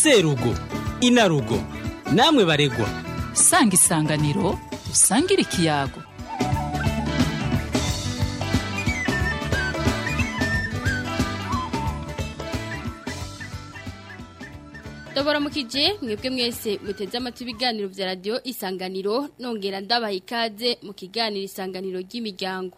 serugo inarugo namwe baregwa sanga isanganiro usangire ikiyago Dobora mukije mwebwe mwese muteze amatwi ibiganiro bya radiyo isanganiro nongera ndabaha ikaze mu kiganiro isanganiro ry'imiryango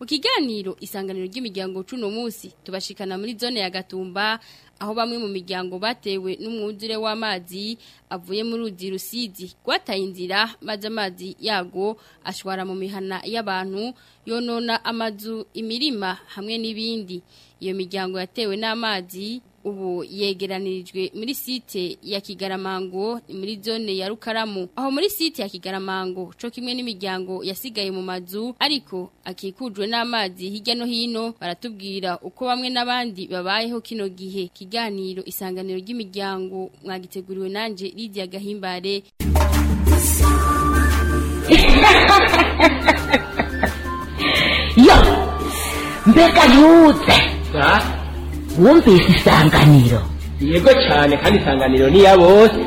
mu kiganiro isanganiro ry'imiryango cy'uno munsi tubashikana muri zone ya gatumba aho bamwe mu miryango batewe n'umwuzure w'amazi avuye muri ruzi rusizi rwataye inzira maze amazi yago ashwara mu mihana y'abantu yonona amazu imirima hamwe n'ibindi iyo miryango yatewe n'amazi ubu yegeranijwe muri site ya kigaramango muri zone ya rukaramu aho muri site ya kigaramango cyo kimwe n'imiryango yasigaye mu mazu ariko akikujwe n'amazi hirya no hino baratubwira uko bamwe n'abandi babayeho kino gihe kiganiro isanganiro ry'imiryango mwagiteguriwe nanjye lidiya gahimbare yo mbega yutse wumvise isanganiro yego cyane kandi isanganiro ni iya bose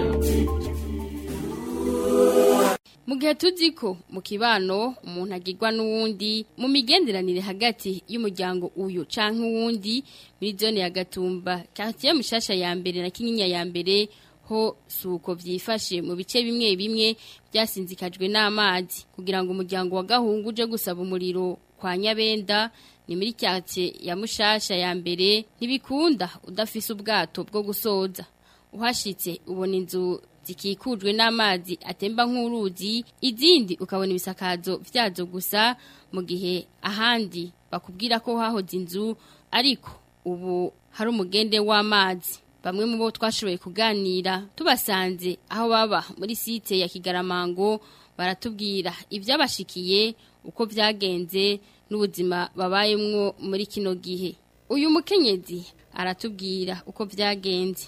mu gihe tuzi ko mu kibano umuntu agirwa n'uwundi mu migenderanire hagati y'umuryango uyu cyangwa uwundi muri zone ya gatumba karitsiye mushasha ya mbere na kinyinya ya mbere ho si uko byifashe mu bice bimwe bimwe byasinzikajwe n'amazi kugira ngo umuryango wa gahungu uje gusaba umuriro kwa nyabenda ni muri cyatsi ya mushasha ya mbere ntibikunda udafise ubwato bwo gusoza uhashitse ubona inzu zikikujwe n'amazi atemba nk'uruzi izindi ukabona ibisakazo byazo gusa mu gihe ahandi bakubwira ko hahoze inzu ariko ubu hari umugende w'amazi bamwe mu bo twashoboye kuganira tubasanze aho baba muri site ya kigaramango baratubwira ibyabashikiye uko byagenze n'ubuzima babayemwo muri kino gihe uyu mukenyezi aratubwira uko byagenze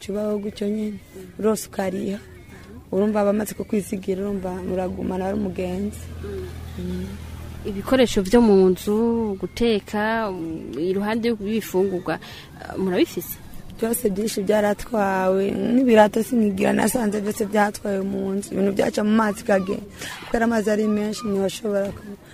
kibaho gutyo nyine urose ukariha urumva abamaze kukwisigira urumva muragumana ari umugenzi mm. ibikoresho byo mu nzu guteka iruhande rw'ibifungurwa uh, murabifise byose byinshi byaratwawe n'ibirato sinigira nasanze byose byatwawe mu nzu ibintu byaca mu mazi kagenda kubera amazi ari menshi ntibashobora kubona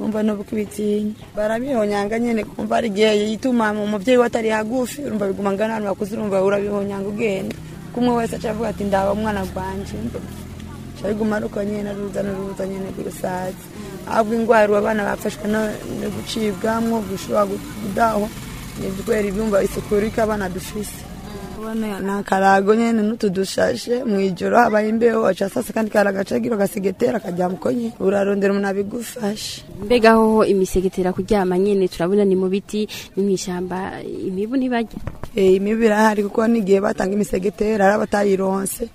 wumva n'ubwo ibitinya barabihonyanga nyine kumva ari igihe yituma umubyeyi we atari hagufi urumva biguma angana ahantu hakuze urumva urabihonyanga ugenda kuko umwe wese aca avuga ati ndaba umwana gwanje biguma aruko nyine aruza n'uruza nyine rw'urusaza ahubwo indwara abana bafashwe no gucibwamo gushobora kudahwa ni ibyumba isuku abana dufise kubona ni akarago nyine n'utu mu ijoro habaye imbeho waca sasa kandi kari agacagiro gasegetera akajya mukonye urarondera umuntu abigufasha mbega hoho imisegetera kuryama nyine turabona ni mu biti ni mu ishyamba imibu ntibajya eh, imibu irahari kuko n'igihe batanga imisegetera hari abatayironse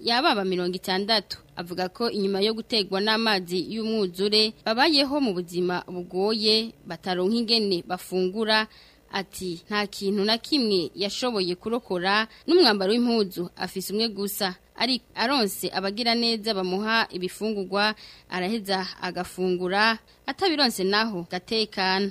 yababa mirongo itandatu avuga ko inyuma yo gutegwa n'amazi y'umwuzure babayeho mu buzima bugoye bataronka ingene bafungura ati nta kintu na kimwe yashoboye kurokora n'umwambaro w'impuzu afise umwe gusa ari aronse abagira neza bamuha ibifungurwa araheza agafungura atabironse naho gatekana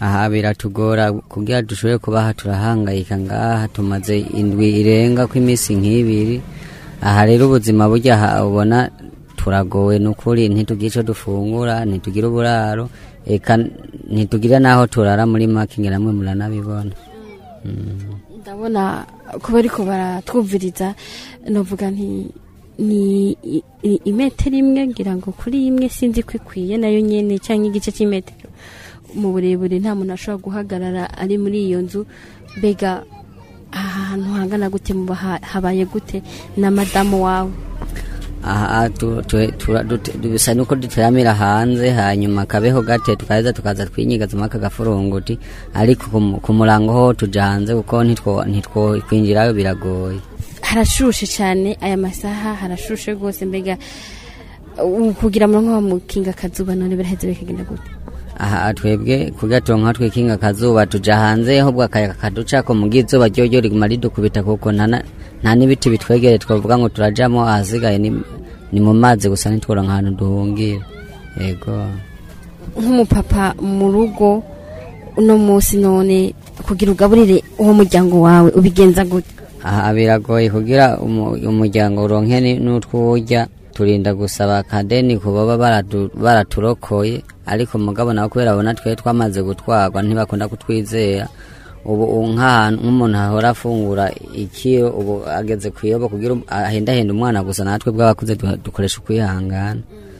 aha biratugora kugira dushobore kubaha turahangayika ngaha tumaze indwi irenga ko iminsi nk'ibiri aha rero ubuzima burya ubona turagowe n'ukuri ntitugira icyo dufungura ntitugire uburaro reka ntitugira n'aho turara muri makingi namwe muranabibona ndabona kuba ariko baratwumviriza navuga nti ni imetero imwe ngira ngo kuri imwe sinzi ko ikwiye nayo nyine cyangwa igice cy'imetero mu burebure nta muntu ashobora guhagarara ari muri iyo nzu mbega aha hantu hangana gute habaye gute na madamu wawe aha dusa nuko duteramira hanze hanyuma kabeho gate tukaheza tukaza twinyegazamo aka gafuronguti ariko ku murango ho tujya hanze kuko ntitwokwinjirayo biragoye harashushe cyane aya masaha harashushe rwose mbega kugira ngo mukinga akazuba none biraheze bikagenda gute aha twebwe kugatonka twikinga akazuba tujya hanze ahubwo akayaga kaducako mu bw'izuba ryo riguma ridukubita kuko nta n'ibiti bitwegereye twavuga ngo turajyamo ahasigaye ni mu mazi gusa ntitwora nk'ahantu duhungira yego nk'umupapa mu rugo uno munsi none kugira ugaburire uwo muryango wawe ubigenza gute aha biragoye kugira umuryango uronke n'utwo urya turinda gusaba akadeni ku baba baraturokoye ariko mugabo mugabona kubera abona twe twamaze gutwarwa ntibakunda kutwizera ubu nk'ahantu nk'umuntu ahora afungura iki ubu ageze ku iyobo kugira um, ahendahenda umwana gusa natwe bw'abakuze dukoresha ukwihangana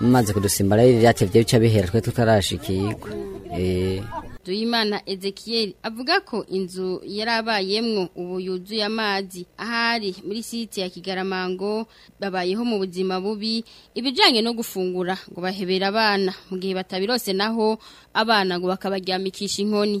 mumaze kudusimba rero ibyatevye bica bihera twe tutarashikirwa eh. Duyimana Ezekiel avuga ko inzu yarabayemwo ubu yuzuye amazi ahari muri site ya Kigaramango babayeho mu buzima bubi ibijanye no gufungura ngo bahebera abana mu gihe batabirose naho abana ngo bakabaryamikisha inkoni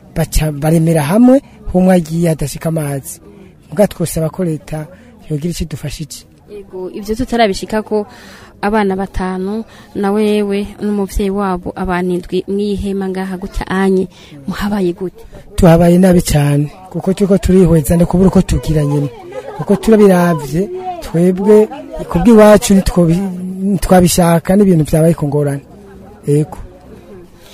baremera hamwe umwe agiye hadashyika amazi mbwa twose ko leta yogira icyo idufasha iki ibyo tutarabishika ko abana batanu na wewe n'umubyeyi wabo abantu indwi mwihema ngaha gutya anye muhabaye gute tuhabaye nabi cyane kuko turiko turihweza kubura uko tugira nyine kuko turabirabye twebwe bwiwacu twabishaka n'ibintu byabaye kungorana yego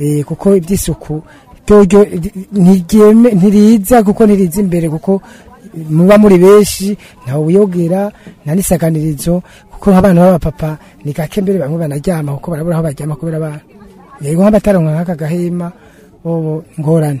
eh, kuko iby'isuku ntiriza kuko ntiriza imbere kuko muba muri benshi ntawe uyogera nta n'isaganirizo kuko abana b'abapapa ni gake mbere bamwe banaryama kuko barabura aho baryama kubera abana yego nk'abataronka nk'aka gahema ingorane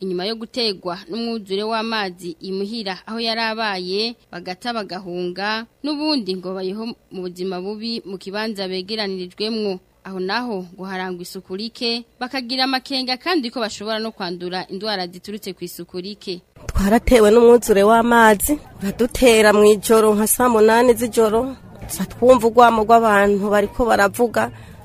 inyuma yo gutegwa n'umwuzure w'amazi imuhira aho yarabaye bagata bagahunga n'ubundi ngo bayeho mu buzima bubi mu kibanza begeranirijwemwo aho naho guharangwa harangwa isuku rike bakagira amakenga kandi ko bashobora no kwandura indwara ziturutse ku isuku rike twaratewe n'umwuzure w'amazi uradutera mu ijoro nka saa munani z'ijoro twumva urwamo rw'abantu bariko baravuga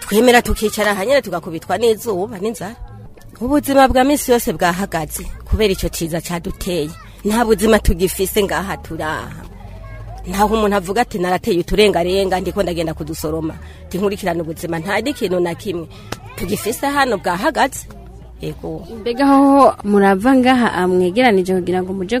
twemera tukicara hanyine tugakubitwa n'izuba n'inzara ubuzima bwa minsi yose bwahagaze kubera icyo cyiza cyaduteye nta buzima tugifise ngaha turaha ntaho umuntu avuga ati narateye uturengarenga ndiko ndagenda kudusoroma ntinkurikirane ubuzima nta n'ikintu na kimwe tugifise hano bwahagaze ego mbega aho murava ngaha ah, mwegeranije kugira ngo muje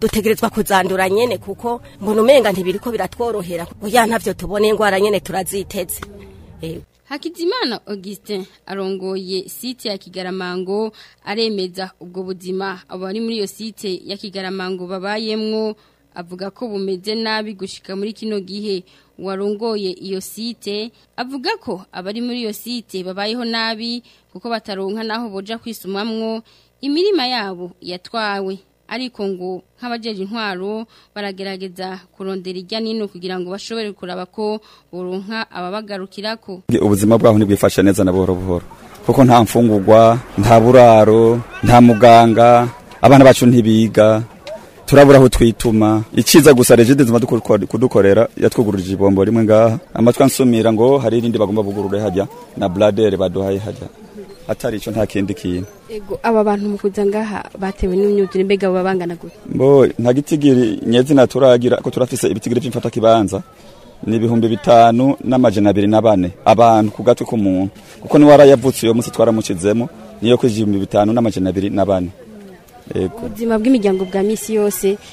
dutegerezwa kuzandura nyene kuko mbona umenga ntibiriko biratworohera oya ntavyo tubone ingwara nyene turaziteze eh, Hakizimana Augustin arongoye site ya Kigaramango aremeza ubwo buzima abari muri iyo site ya Kigaramango babayemwo avuga ko bumeze nabi gushika muri kino gihe warongoye iyo site avuga ko abari muri iyo site babayeho nabi kuko bataronka naho boja kwisumamwo imirima yabo yatwawe ariko ngo nk'abajeje intwaro baragerageza kurondera ijya nino kugira ngo bashobore kuraba ko boronka ababagarukira ko ubuzima bwaho ntibwifashe neza na buhoro buhoro kuko nta mfungurwa nta buraro nta muganga abana bacu ntibiga turabura aho twituma ikiza gusa regide zuma kudukorera yatwuguruje ibombo rimwe ngaha amatwi ansumira ngo hari irindi bagomba bugurure hajya na bradere baduhaye hajya atari icyo nta kindi kintu aba bantu mu ngaha batewe n'imyuzure mbega baba bangana gute bo nta gitigiri nyezina turagira ko turafise ibitigiri by'imfata kibanza ni ibihumbi bitanu n'amajana abiri na bane abantu ku gatwe k'umuntu kuko niwe warayavutse uyo munsi twaramucizemo niyo ku ibihumbi bitanu n'amajana abiri na bane ubuzima bw'imiryango bwa minsi yose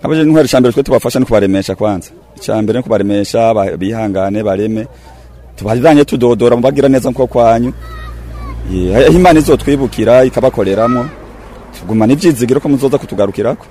nk'abaje intwari cyambere twe tubafasha no kubaremesha kwanza cyambere no kubaremesha bihangane bareme tubajanye tudodora mubagira neza nko kwanyu imana twibukira ikabakoreramo tugumana ibyizigiro ko muzoza kutugarukirako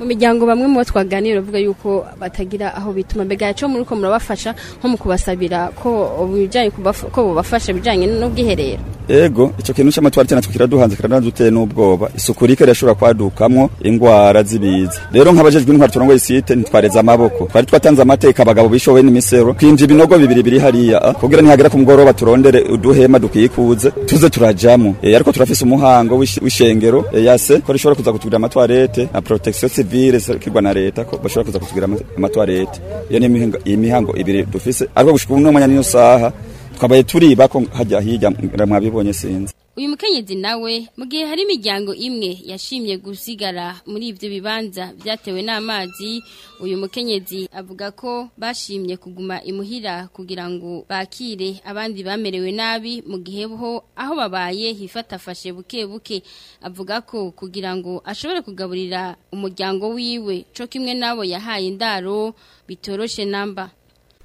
mu miryango bamwe mu bo twaganira bavuga yuko batagira aho bituma mbega cyo muri ko murabafasha nko mu kubasabira ko bijyanye ko bubafasha bijyanye n'ubwiherero ego icyo kintu cy'amatwari cyane kiraduhanze kiranaduteye n'ubwoba isuku rike rishobora kwadukamwo indwara z'ibiza rero nk'abajejwe intwari turongoye site ntitwareze amaboko twari twatanze amateka abagabo bishowe n'imisero kwinjira ibinogo bibiri biri hariya ah, kugira ntihagera ku mugoroba turondere uduhema dukikuze tuze turajamo e, eh, ariko turafise umuhango w'ishengero eh, yase ko rishobora kuza kutugurira amatwarete na protection serivire zikirwa na leta ko bashobora kuza kutugira amatwa leta iyo ni imihango ibiri dufise ariko gushika uno n'iyo saha twabaye turiba ko hajya hirya mwabibonye sinzi uyu mukenyezi nawe mu gihe hari imiryango imwe yashimye gusigara muri ibyo bibanza byatewe n'amazi uyu mukenyezi avuga ko bashimye kuguma imuhira kugira ngo bakire abandi bamerewe nabi mu gihe buho aho babaye hifatafashe buke buke avuga ko kugira ngo ashobore kugaburira umuryango wiwe cyo kimwe n'abo yahaye indaro bitoroshe namba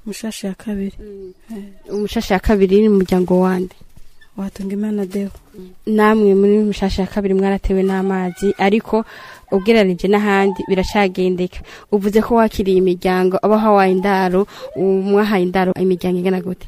umushasha ya kabiri mm. eh. umushasha ya kabiri ni umuryango wande watunga imana deho namwe muri mushasha ya kabiri mwaratewe n'amazi ariko ubwiranije n'ahandi biracagendeka uvuze ko wakiriye imiryango aba hawaye indaro umwahaye indaro imiryango ingana gute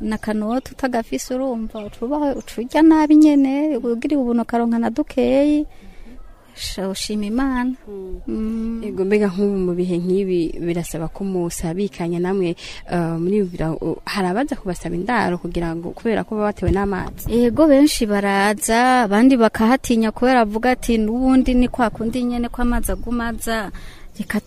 nakanwa tutagafise urumva ucuba ucurya nabi nyine ubwira ubuno karonka na dukeyi ushima imana hmm. mm. yego mbega nk'ubu mu bihe nk'ibi birasaba ko musabikanya namwe uh, muri uh, hari abaza kubasaba indaro kugira ngo kubera ko baba batewe n'amazi yego benshi baraza abandi bakahatinya kubera avuga ati n'ubundi ni kwa kundi nyine ko amazi agumaza reka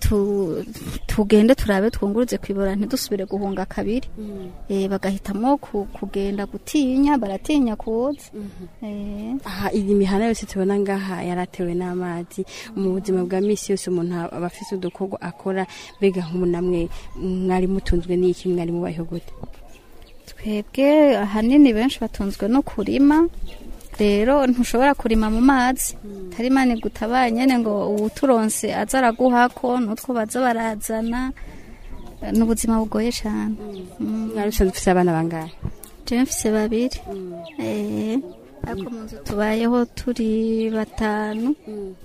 tugende turabe twungurutse kwibora ntidusubire guhunga kabiri mm-hmm. eh, bagahitamo kugenda gutinya baratinya kuwutse mm-hmm. eh. iyi mihanda yose tubona ngaha yaratewe n'amazi mu buzima bwa minsi yose umuntu aba afite udukorwa akora mbega nk'umunamwe mwari mutunzwe n'iki mwari mubayeho gute twebwe ahanini benshi batunzwe no kurima rero ntushobora kurima mu mazi tarimani gutabaye nyine ngo uwuturonse aza araguha ko n'utwo baza barazana ni ubuzima bugoye cyane mwarushanwa mm. dufite abana bangahe jemwe mfise babiri mm. eh, ariko mu nzu tubayeho turi batanu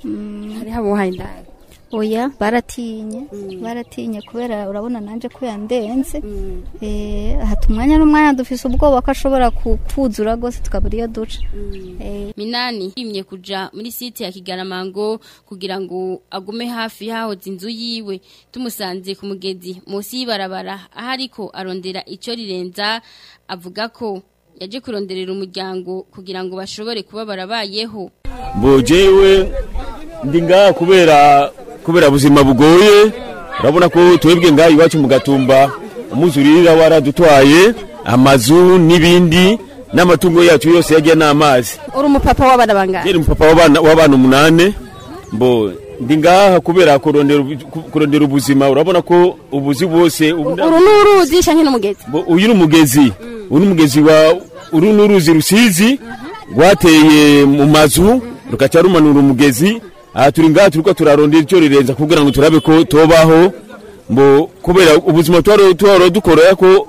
mm. hariho habuhaye indani oya baratinye mm. baratinye kubera urabona nanjye ko yandenze mm. eh, ahata umwanya n'umwanya dufise ubwoba ko ashobora kupfuzura rwose tukabura iyo duca mm. eh, minani yimye kujya muri site ya kigaramango kugira ngo agume hafi y'ahoze inzu yiwe tumusanze ku mugezi munsi y'ibarabara aho ariko arondera icyo rirenza avuga ko yaje kuronderera umuryango kugira ngo bashobore kuba barabayeho mbogewe ndi ngaha kubera kubera ubuzima bugoye urabona ko twebwe ngaho iwacu mu gatumba umuzurira waradutwaye amazu n'ibindi n'amatungo yacu yose yagiye n'amazi uri umupapa w'abana bangahe yari umupapa w'abana umunani mbo ndi ngaha kubera kurondera ubuzima urabona ko ubuzi bwose uru ni uruzi cyangwa n'umugezi uyu ni umugezi mm. uyu ni umugezi wa uru ni uruzi rusizi mm-hmm. rwateye mu mazu rukaca rumanura umugezi aha turi ngaha turi turarondera icyo rirenza kugira ngo turabe ko tubaho mbo kubera ubuzima tuhora dukora ko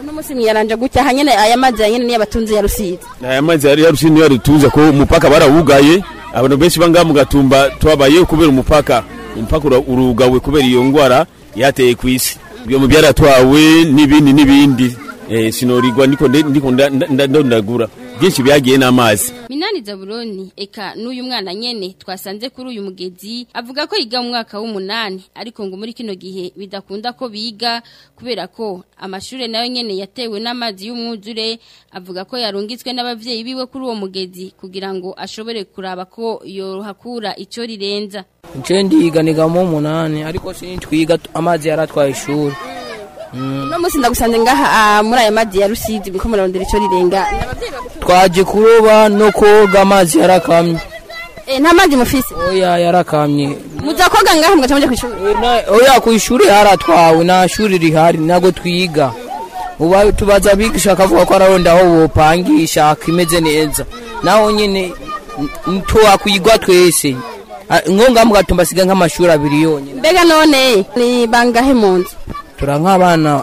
uno munsi mwiyaranja gutya hanyine aya mazi hanyine niyo abatunzi ya aya mazi ya niyo arutunze ko umupaka barawugaye abantu benshi bangaha mu gatumba twabayeho kubera umupaka umupaka urugawe kubera iyo ndwara yateye ku isi ibyo mu byaratwawe n'ibindi n'ibindi eh, sinorirwa ndiko ndagura byinshi byagiye n'amazi minani zaburoni eka n'uyu mwana nyene twasanze kuri uyu mugezi avuga ko yiga mu mwaka w'umunani ariko ngo muri kino gihe bidakunda ko biga kubera ko amashuri nayo nyene yatewe n'amazi y'umwuzure avuga ko yarungitswe n'abavyeyi biwe kuri uwo mugezi kugira ngo ashobore kuraba ko yohakura icyo rirenza nje ndiga niga mu munani ariko sinitwiga amazi yaratwaye ishuri no musi ndagusanze ngaha ah, muri aya madi ya rusizi biko murondera ico rirenga twaje kuroba no koga amazi yarakamye e nta mazi mufise oya yarakamye muza koga ngaha mugaca muje kwishura eh, oya kwishura hara twawe na shuri rihari nago twiga uba tubaza bigisha akavuga ko araronda aho bopangisha akimeze neza naho nyine ntuwa kuyigwa twese ah, ngo ngamugatumba siga nk'amashuri abiri yonyine mbega none ni bangahe munzu turi nk'abana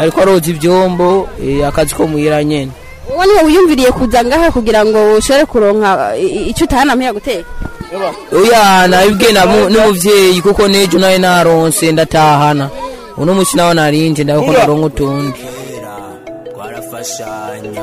ariko aroza ivyombo akazi ko muhira nyene uwo niwe wiyumviriye kujya ngaho kugira ngo ushobore kuronka icyo utahanamiye guteka Uya nabibwe n'umubyeyi kuko n'ejo nawe naronse ndatahana uno musi nawe narinje ndabona naronka utundi twarafashanya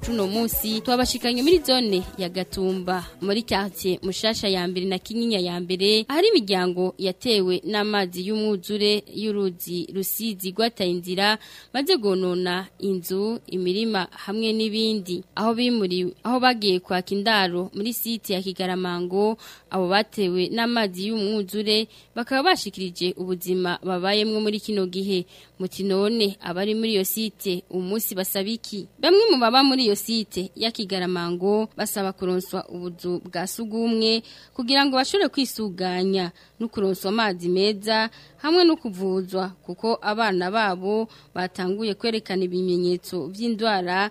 cuno munsi twabashikanye muri zone ya Gatumba muri quartier mushasha ya mbere na kinyinya ya mbere hari imiryango yatewe n'amazi y'umwuzure y'uruzi rusizi gwata inzira maze gonona inzu imirima hamwe n'ibindi aho bimuriwe aho bagiye kwaka indaro muri site ya Kigaramango abo batewe n'amazi y'umwuzure bakaba bashikirije ubuzima babayemwe muri kino gihe mukinone aba abari muri iyo site umunsi basaba iki bamwe mu baba muri iyo site ya kigaramango basaba kuronswa ubuzu bwa sugumwe kugira ngo bashobore kwisuganya no kuronsa amazi meza hamwe no kuvuzwa kuko abana babo batanguye kwerekana ibimenyetso by'indwara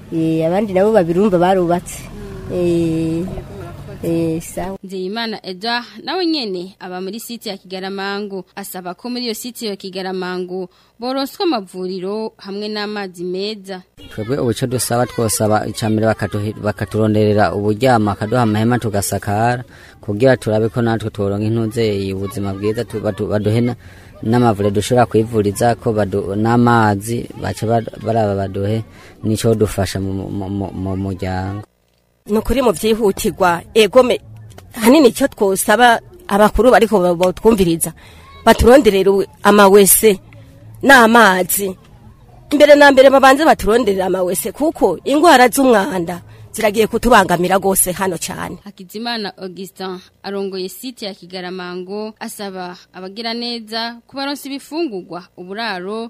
abandi nabo babirumva barubatse nzeyimana edouard nawe nyine aba muri site ya kigaramangu asaba ko muri iyo site ya kigaramangu boroswa amavuriro hamwe n'amazi meza twebwe ubuce dusaba twosaba icambere bakaturonderera uburyama bakaduha amahema tugasakara kugira turabe ko natwe turonka intuze ubuzima bwiza baduhe n'amavure dushobora kwivuriza ko n'amazi baca baraba baduhe n'icyo dufasha mu muryango ni ukuri mu byihutirwa egome hanini icyo twosaba abakuru bari batwumviriza baturonderera amawese n'amazi imbere na mbere babanze baturondere amawese kuko indwara z'umwanda ziragiye kutubangamira gose hano cyane hakizimana augustin arongoye site ya kigaramango asaba abagira neza kubaronsa ibifungurwa uburaro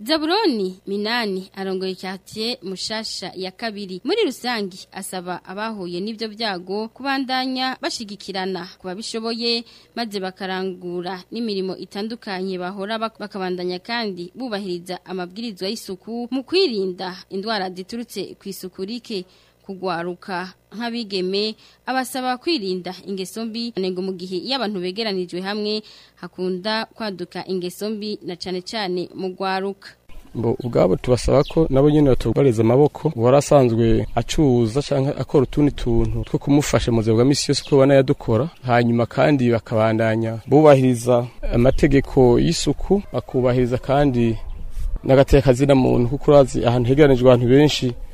Zaburoni minani arongoye quartier mushasha ya kabiri muri rusangi asaba abahuye n'ivyo byago kubandanya bashigikirana kuba bishoboye maze bakarangura n'imirimo itandukanye bahora bakabandanya kandi bubahiriza amabwirizwa y'isuku mu kwirinda indwara ziturutse ku isuku rike kugwaruka nk'abigeme abasaba kwirinda ingeso mbi ngo mu gihe y’abantu abantu begeranijwe hamwe hakunda kwaduka ingeso mbi na cyane cyane mu gwaruka ubwabo tubasaba ko nabo nyine batubariza amaboko warasanzwe asanzwe cyangwa akora utundi tuntu two kumufasha mu buzima bwa minsi yose uko banayadukora hanyuma kandi bakabandanya bubahiriza amategeko y'isuku bakubahiriza kandi n'agateka muntu kuko urazi ahantu hegeranijwe abantu benshi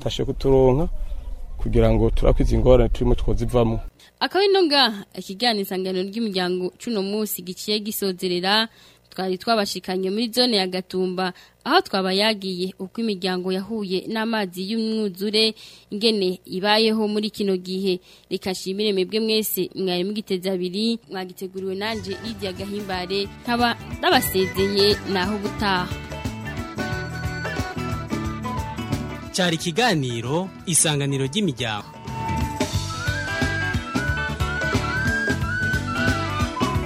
atashe kuturonka kugira ngo turakwize ingorane turimo twozivamo akaba ino nga ikiganiro insangano ry'imiryango cuno munsi giciye gisozerera twari twabashikanye muri zone ya gatumba aho twaba yagiye uko imiryango yahuye n'amazi y'umwuzure ingene ibayeho muri kino gihe reka shimire mwebwe mwese mwari mugiteze abiri mwagiteguriwe nanje Lidia Gahimbare nkaba nabasezeye naho gutaha cyari ikiganiro isanganiro ry'imiryango